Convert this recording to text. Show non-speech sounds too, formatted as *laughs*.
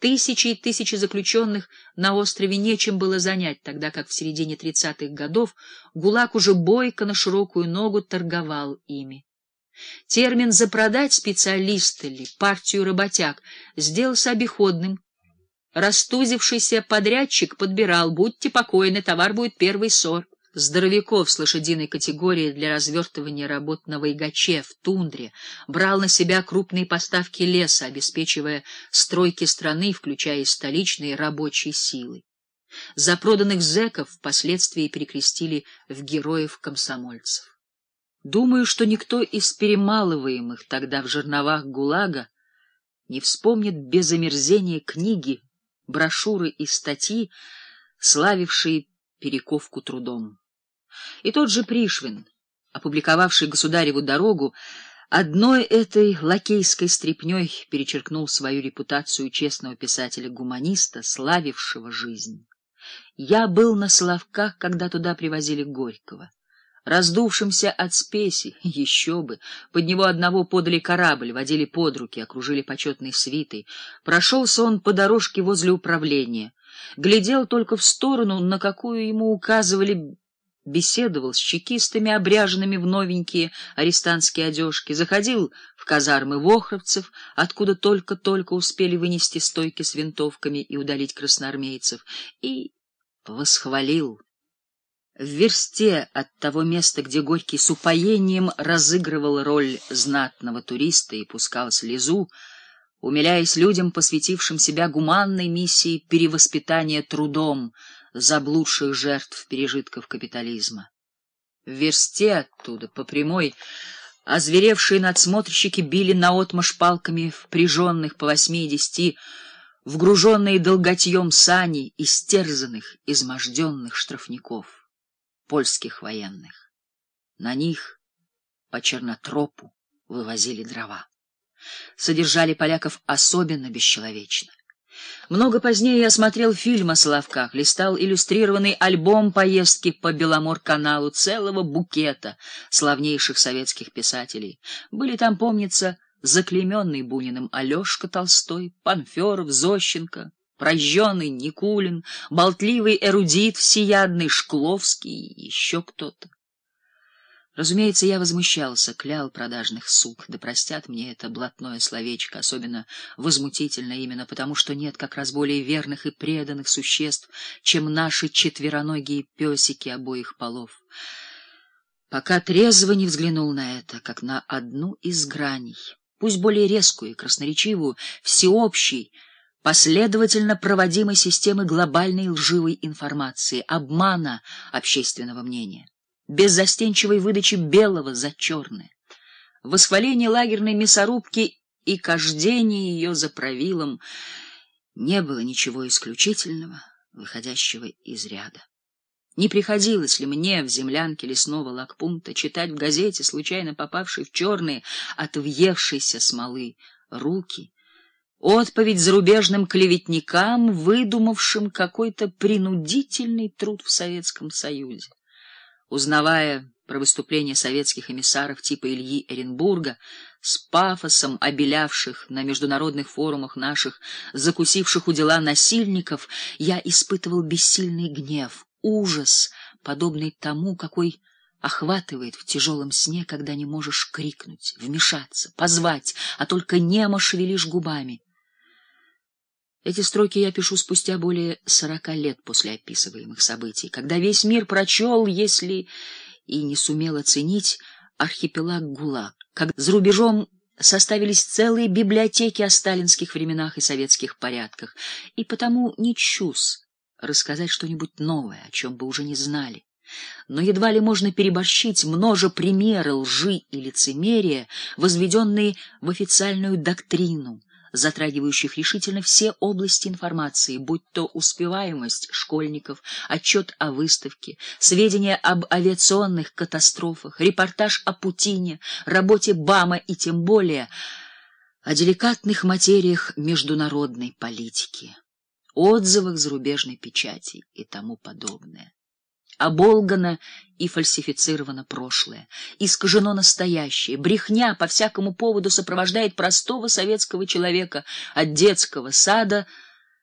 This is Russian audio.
Тысячи и тысячи заключенных на острове нечем было занять, тогда как в середине тридцатых годов ГУЛАГ уже бойко на широкую ногу торговал ими. Термин «запродать специалиста ли, партию работяг» сделался обиходным. Растузившийся подрядчик подбирал «будьте покойны, товар будет первый сорт» здоровяков с лошадиной категории для развертывания работ на Вайгаче, в тундре, брал на себя крупные поставки леса, обеспечивая стройки страны, включая столичные рабочие силы. За проданных зэков впоследствии перекрестили в героев-комсомольцев. Думаю, что никто из перемалываемых тогда в жерновах ГУЛАГа не вспомнит без омерзения книги, брошюры и статьи, славившие перековку трудом. И тот же Пришвин, опубликовавший «Государеву дорогу», одной этой лакейской стряпней перечеркнул свою репутацию честного писателя-гуманиста, славившего жизнь. Я был на Соловках, когда туда привозили Горького. Раздувшимся от спеси, *laughs* еще бы, под него одного подали корабль, водили под руки, окружили почетной свитой. Прошелся он по дорожке возле управления, глядел только в сторону, на какую ему указывали беседовал с чекистами, обряженными в новенькие арестантские одежки, заходил в казармы вохровцев, откуда только-только успели вынести стойки с винтовками и удалить красноармейцев, и восхвалил. В версте от того места, где Горький с упоением разыгрывал роль знатного туриста и пускал слезу, умиляясь людям, посвятившим себя гуманной миссии перевоспитания трудом, заблудших жертв пережитков капитализма. В версте оттуда, по прямой, озверевшие надсмотрщики били наотмашь палками впряженных по восьми и десяти, вгруженные долготьем сани истерзанных, изможденных штрафников, польских военных. На них по чернотропу вывозили дрова. Содержали поляков особенно бесчеловечно. Много позднее я смотрел фильм о Соловках, листал иллюстрированный альбом поездки по Беломор-каналу целого букета славнейших советских писателей. Были там, помнится, заклейменный Буниным Алешка Толстой, Панферов, Зощенко, прожженный Никулин, болтливый эрудит всеядный Шкловский и еще кто-то. Разумеется, я возмущался, клял продажных сук, да простят мне это блатное словечко, особенно возмутительно именно потому, что нет как раз более верных и преданных существ, чем наши четвероногие песики обоих полов. Пока трезво не взглянул на это, как на одну из граней, пусть более резкую и красноречивую, всеобщей, последовательно проводимой системы глобальной лживой информации, обмана общественного мнения беззастенчивой выдачи белого за черное, восхваление лагерной мясорубки и кождение ее за правилом не было ничего исключительного, выходящего из ряда. Не приходилось ли мне в землянке лесного лагпункта читать в газете, случайно попавшей в черные от въевшейся смолы руки, отповедь зарубежным клеветникам, выдумавшим какой-то принудительный труд в Советском Союзе? Узнавая про выступления советских эмиссаров типа Ильи Эренбурга, с пафосом обелявших на международных форумах наших, закусивших у дела насильников, я испытывал бессильный гнев, ужас, подобный тому, какой охватывает в тяжелом сне, когда не можешь крикнуть, вмешаться, позвать, а только немо шевелишь губами. Эти строки я пишу спустя более сорока лет после описываемых событий, когда весь мир прочел, если и не сумел оценить, архипелаг ГУЛАГ, как за рубежом составились целые библиотеки о сталинских временах и советских порядках, и потому не чусь рассказать что-нибудь новое, о чем бы уже не знали. Но едва ли можно переборщить множе примеры лжи и лицемерия, возведенные в официальную доктрину, затрагивающих решительно все области информации, будь то успеваемость школьников, отчет о выставке, сведения об авиационных катастрофах, репортаж о Путине, работе БАМа и тем более о деликатных материях международной политики, отзывах зарубежной печати и тому подобное оболгано и фальсифицировано прошлое, искажено настоящее, брехня по всякому поводу сопровождает простого советского человека от детского сада